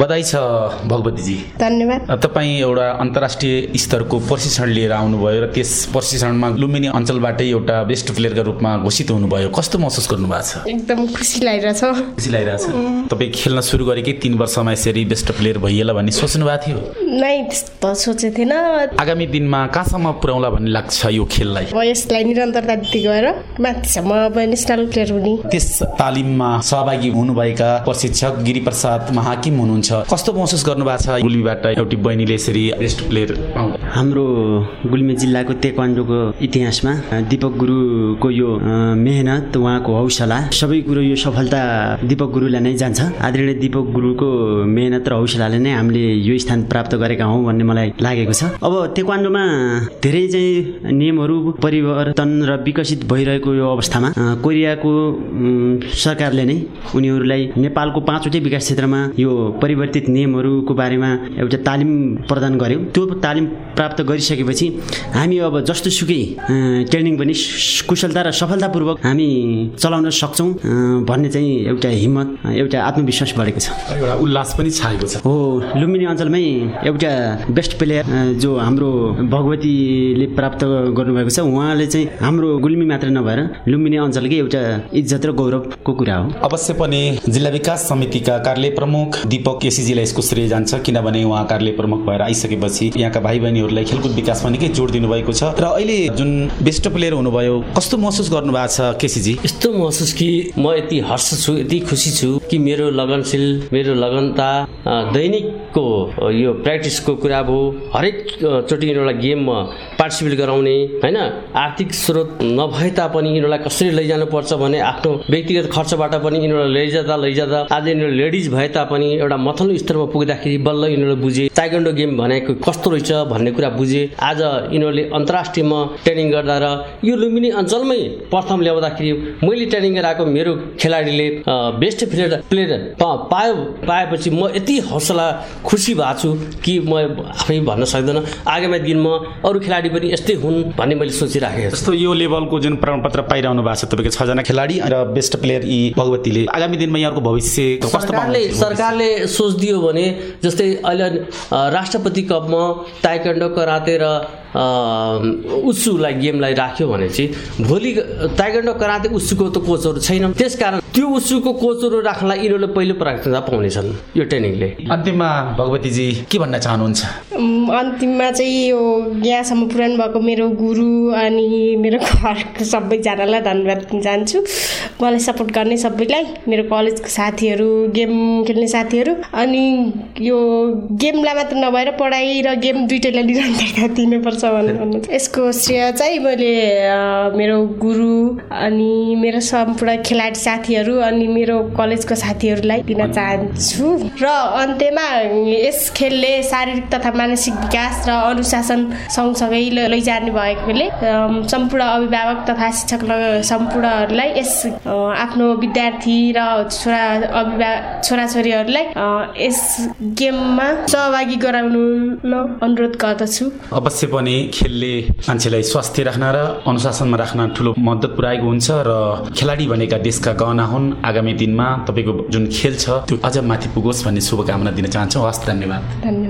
बधाई छ भगवतीजी धन्यवाद। तपाईँ एउटा अन्तर्राष्ट्रिय स्तरको प्रशिक्षण लिएर आउनुभयो र त्यस प्रशिक्षणमा लुम्बिनी अञ्चलबाटै एउटा बेस्ट प्लेयरका रूपमा घोषित हुनुभयो। कस्तो महसुस गर्नुभएको छ? एकदम खुसी लागिरहेछ। खुसी लागिरहेछ। तपाईँ खेल्न सुरु गरेकै तिन वर्षमा यसरी बेस्ट प्लेयर भइएला भन्ने सोच्नु भएको थियो? नै त्यस्तो सोचेको थिएन आगामी दिनमा कहाँसम्म पुर्याउला भन्ने लाग्छ यो खेललाई? अब यसलाई निरन्तरता दिँदै गएर माथिसम्म अब नेसनल प्लेयर हुने। त्यस तालिममा सहभागी हुनुभएका प्रशिक्षक गिरिप्रसाद महाकिम हुनुहुन्छ। कस्तो महसुस गर्नुभएको छ? गुल्मीबाट एउटी बहिनीले यसरी बेस्ट प्लेयर हाम्रो गुल्मी जिल्लाको तेक्वान्डोको इतिहासमा दिपक गुरुको यो मेहनत उहाँको हौसला सबै कुरो यो सफलता दिपक गुरुलाई नै जान्छ। आदरणीय दिपक गुरुको मेहनत र हौसलाले नै हामीले यो स्थान प्राप्त गरेका हौँ भन्ने मलाई लागेको छ। अब तेक्वान्डोमा धेरै चाहिँ नियमहरू परिवर्तन र विकसित भइरहेको यो अवस्थामा कोरियाको सरकारले नै उनीहरूलाई नेपालको पाँचवटै विकास क्षेत्रमा यो परिवर्तित नियमहरूको बारेमा एउटा तालिम प्रदान गर्यो। त्यो तालिम प्राप्त गरिसकेपछि हामी अब जस्तो सुकै ट्रेनिङ पनि कुशलता र सफलतापूर्वक हामी चलाउन सक्छौँ भन्ने चाहिँ एउटा हिम्मत एउटा आत्मविश्वास बढेको छ। एउटा उल्लास पनि छाएको छ। हो लुम्बिनी अञ्चलमै एउटा बेस्ट प्लेयर जो हाम्रो भगवतीले प्राप्त गर्नुभएको छ उहाँले चाहिँ हाम्रो गुल्मी मात्र नभएर लुम्बिनी अञ्चलकै एउटा इज्जत र गौरवको कुरा हो। अवश्य पनि जिल्ला विकास समितिका कार्यालय प्रमुख दीपक केसीजीलाई यसको श्रेय जान्छ किनभने उहाँ कार्यालय प्रमुख भएर आइसकेपछि यहाँका भाइ बहिनीहरूलाई खेलकुद विकासमा निकै जोड दिनुभएको छ। र अहिले जुन बेस्ट प्लेयर हुनुभयो कस्तो महसुस गर्नुभएको छ केसीजी? यस्तो महसुस कि म यति हर्ष छु यति खुसी छु कि मेरो लगनशील मेरो लगनता दैनिकको यो प्र्याक्टिसको कुरा भयो हरेक चोटि यिनीहरूलाई गेममा पार्टिसिपेट गराउने होइन? आर्थिक स्रोत नभए तापनि यिनीहरूलाई कसरी लैजानुपर्छ भने आफ्नो व्यक्तिगत खर्चबाट पनि यिनीहरूलाई लैजाँदा लैजाँदा आज यिनीहरू लेडिज भए तापनि एउटा मथल्लो स्तरमा पुग्दाखेरि बल्ल यिनीहरूले बुझे ताइकन्डो गेम भनेको कस्तो रहेछ भन्ने कुरा बुझे। आज यिनीहरूले अन्तर्राष्ट्रियमा ट्रेनिङ गर्दा र यो लुम्बिनी अञ्चलमै प्रथम ल्याउँदाखेरि मैले ट्रेनिङ गराएको मेरो खेलाडीले बेस्ट प्लेयर प्लेयर पायो पाएपछि म यति हौसला खुसी भएको छु कि म आफै भन्न सक्दैन। आगामी दिनमा अरू खेलाडी पनि यस्तै हुन् भन्ने मैले सोचिराखेको छु। जस्तो यो लेभलको जुन प्रमाणपत्र पाइरहनु भएको छ तपाईँको छजना खेलाडी र बेस्ट प्लेयर यी भगवतीले आगामी दिनमा यहाँको भविष्य कस्तो सरकारले पाउनुहुन्छ? सरकारले सोच दियो भने जस्तै अहिले राष्ट्रपति कपमा ताइकन्डो कराते र अ, उस्सुलाई गेमलाई राख्यो भने चाहिँ भोलि ताइकन्डो कराते उस्सुको त कोचहरू छैन। त्यसकारण त्यो उस्सुको कोचहरू राख्नलाई यिनीहरूले पहिलो प्राथमिकता पाउनेछन् यो ट्रेनिङले। अन्तिममा भगवतीजी के भन्न चाहनुहुन्छ? अन्तिममा चाहिँ यो यहाँसम्म पुरानो भएको मेरो गुरु अनि मेरो घरको सबैजनालाई धन्यवाद दिन चाहन्छु। मलाई सपोर्ट गर्ने सबैलाई मेरो कलेजको साथीहरू गेम खेल्ने साथीहरू अनि यो गेमलाई मात्र नभएर पढाइ र गेम दुइटैलाई निरन्तरता दिनुपर्छ। भनेर भन्नु यसको श्रेय चाहिँ मैले मेरो गुरु अनि मेरो सम्पूर्ण खेलाडी साथीहरू अनि मेरो कलेजको साथीहरूलाई दिन चाहन्छु। र अन्त्यमा यस खेलले शारीरिक तथा मानसिक विकास र अनुशासन सँगसँगै लैजाने भएकोले सम्पूर्ण अभिभावक तथा शिक्षक ल- सम्पूर्णहरूलाई यस आफ्नो विद्यार्थी र छोरा अभिभा छोराछोरीहरूलाई यस गेममा सहभागी गराउनु अनुरोध गर्दछु। अवश्य पनि खेलले मान्छेलाई स्वास्थ्य राख्न र अनुशासनमा राख्न ठुलो मद्दत पुर्याएको हुन्छ र खेलाडी भनेका देशका गहना हुन्। आगामी दिनमा तपाईँको जुन खेल छ त्यो अझ माथि पुगोस् भन्ने शुभकामना दिन चाहन्छौँ। हस् धन्यवाद। धन्यवाद।